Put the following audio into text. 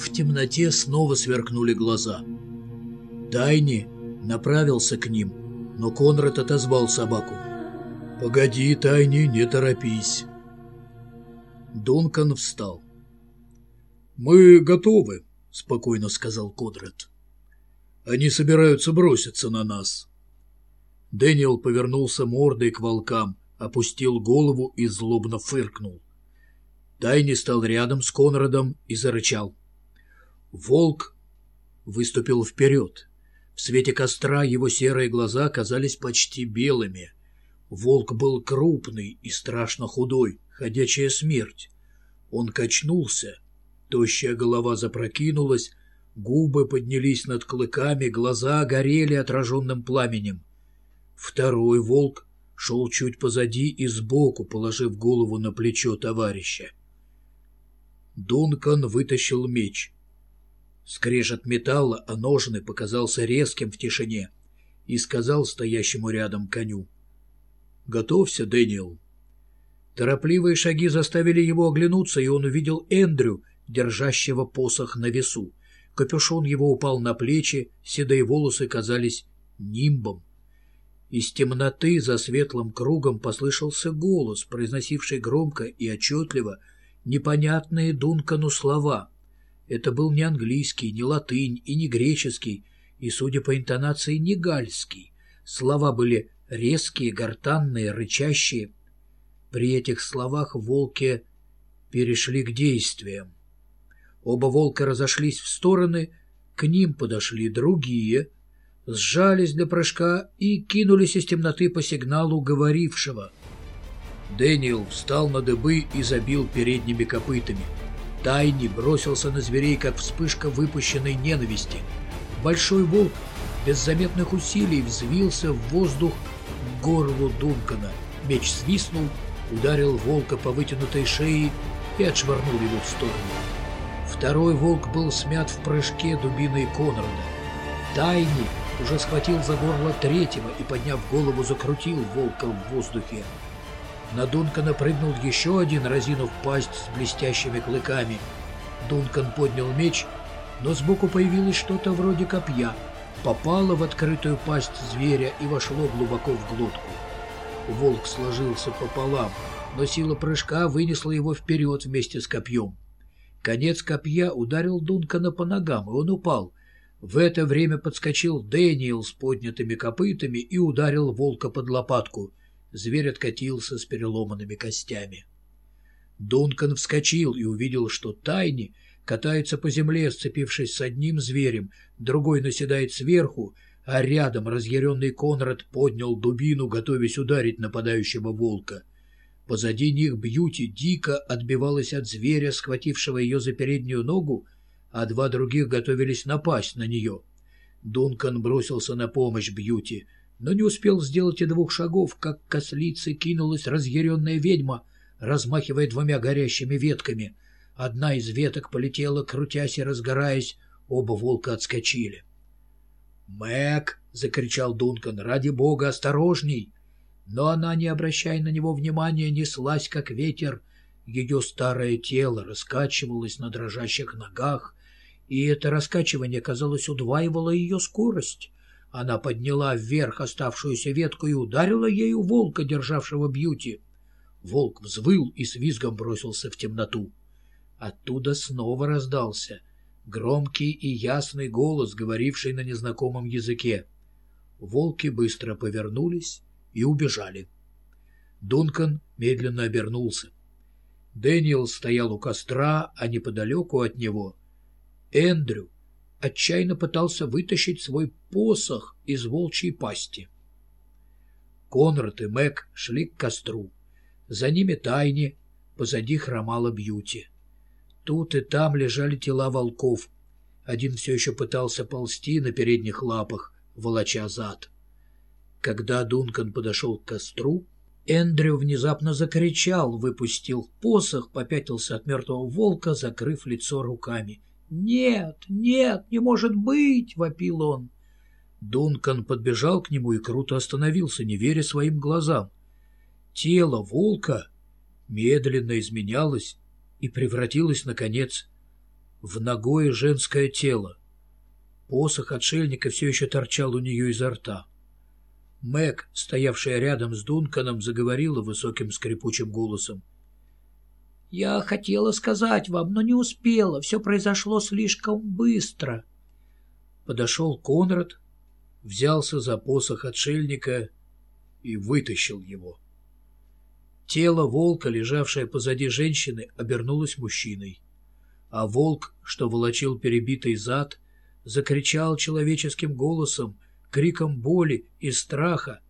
В темноте снова сверкнули глаза. Тайни направился к ним, но Конрад отозвал собаку. «Погоди, Тайни, не торопись». Дункан встал. «Мы готовы», — спокойно сказал Конрад. «Они собираются броситься на нас». Дэниел повернулся мордой к волкам, опустил голову и злобно фыркнул. Тайни стал рядом с Конрадом и зарычал. Волк выступил вперед. В свете костра его серые глаза казались почти белыми. Волк был крупный и страшно худой, ходячая смерть. Он качнулся, тощая голова запрокинулась, губы поднялись над клыками, глаза горели отраженным пламенем. Второй волк шел чуть позади и сбоку, положив голову на плечо товарища. Дункан вытащил меч. Скрежет металла, а ножны показался резким в тишине, и сказал стоящему рядом коню. «Готовься, Дэниел». Торопливые шаги заставили его оглянуться, и он увидел Эндрю, держащего посох на весу. Капюшон его упал на плечи, седые волосы казались нимбом. Из темноты за светлым кругом послышался голос, произносивший громко и отчетливо непонятные Дункану слова. Это был не английский, не латынь и не греческий, и, судя по интонации, не гальский. Слова были резкие, гортанные, рычащие. При этих словах волки перешли к действиям. Оба волка разошлись в стороны, к ним подошли другие — сжались для прыжка и кинулись из темноты по сигналу говорившего. Дэниел встал на дыбы и забил передними копытами. Тайни бросился на зверей, как вспышка выпущенной ненависти. Большой волк без заметных усилий взвился в воздух к горлу Дункана. Меч свистнул, ударил волка по вытянутой шее и отшвырнул его в сторону. Второй волк был смят в прыжке дубиной Конрада. Тайни уже схватил за горло третьего и, подняв голову, закрутил волка в воздухе. На Дункана прыгнул еще один, разинув пасть с блестящими клыками. Дункан поднял меч, но сбоку появилось что-то вроде копья, попало в открытую пасть зверя и вошло глубоко в глотку. Волк сложился пополам, но сила прыжка вынесла его вперед вместе с копьем. Конец копья ударил Дункана по ногам, и он упал — в это время подскочил Дэниел с поднятыми копытами и ударил волка под лопатку. Зверь откатился с переломанными костями. Дункан вскочил и увидел, что Тайни катается по земле, сцепившись с одним зверем, другой наседает сверху, а рядом разъяренный Конрад поднял дубину, готовясь ударить нападающего волка. Позади них Бьюти дико отбивалась от зверя, схватившего ее за переднюю ногу, а два других готовились напасть на нее. Дункан бросился на помощь Бьюти, но не успел сделать и двух шагов, как к ослице кинулась разъяренная ведьма, размахивая двумя горящими ветками. Одна из веток полетела, крутясь и разгораясь, оба волка отскочили. «Мэг!» — закричал Дункан. «Ради бога, осторожней!» Но она, не обращая на него внимания, неслась, как ветер. Ее старое тело раскачивалось на дрожащих ногах, и это раскачивание, казалось, удваивало ее скорость. Она подняла вверх оставшуюся ветку и ударила ею волка, державшего Бьюти. Волк взвыл и с визгом бросился в темноту. Оттуда снова раздался громкий и ясный голос, говоривший на незнакомом языке. Волки быстро повернулись и убежали. Дункан медленно обернулся. Дэниел стоял у костра, а неподалеку от него Эндрю отчаянно пытался вытащить свой посох из волчьей пасти. Конрад и Мэг шли к костру. За ними Тайни, позади хромала Бьюти. Тут и там лежали тела волков. Один все еще пытался ползти на передних лапах, волоча зад. Когда Дункан подошел к костру, Эндрю внезапно закричал, выпустил посох, попятился от мертвого волка, закрыв лицо руками — «Нет, нет, не может быть!» — вопил он. Дункан подбежал к нему и круто остановился, не веря своим глазам. Тело волка медленно изменялось и превратилось, наконец, в ногое женское тело. Посох отшельника все еще торчал у нее изо рта. Мэг, стоявшая рядом с Дунканом, заговорила высоким скрипучим голосом. «Я хотела сказать вам, но не успела. Все произошло слишком быстро». Подошел Конрад, взялся за посох отшельника и вытащил его. Тело волка, лежавшее позади женщины, обернулось мужчиной, а волк, что волочил перебитый зад, закричал человеческим голосом, криком боли и страха,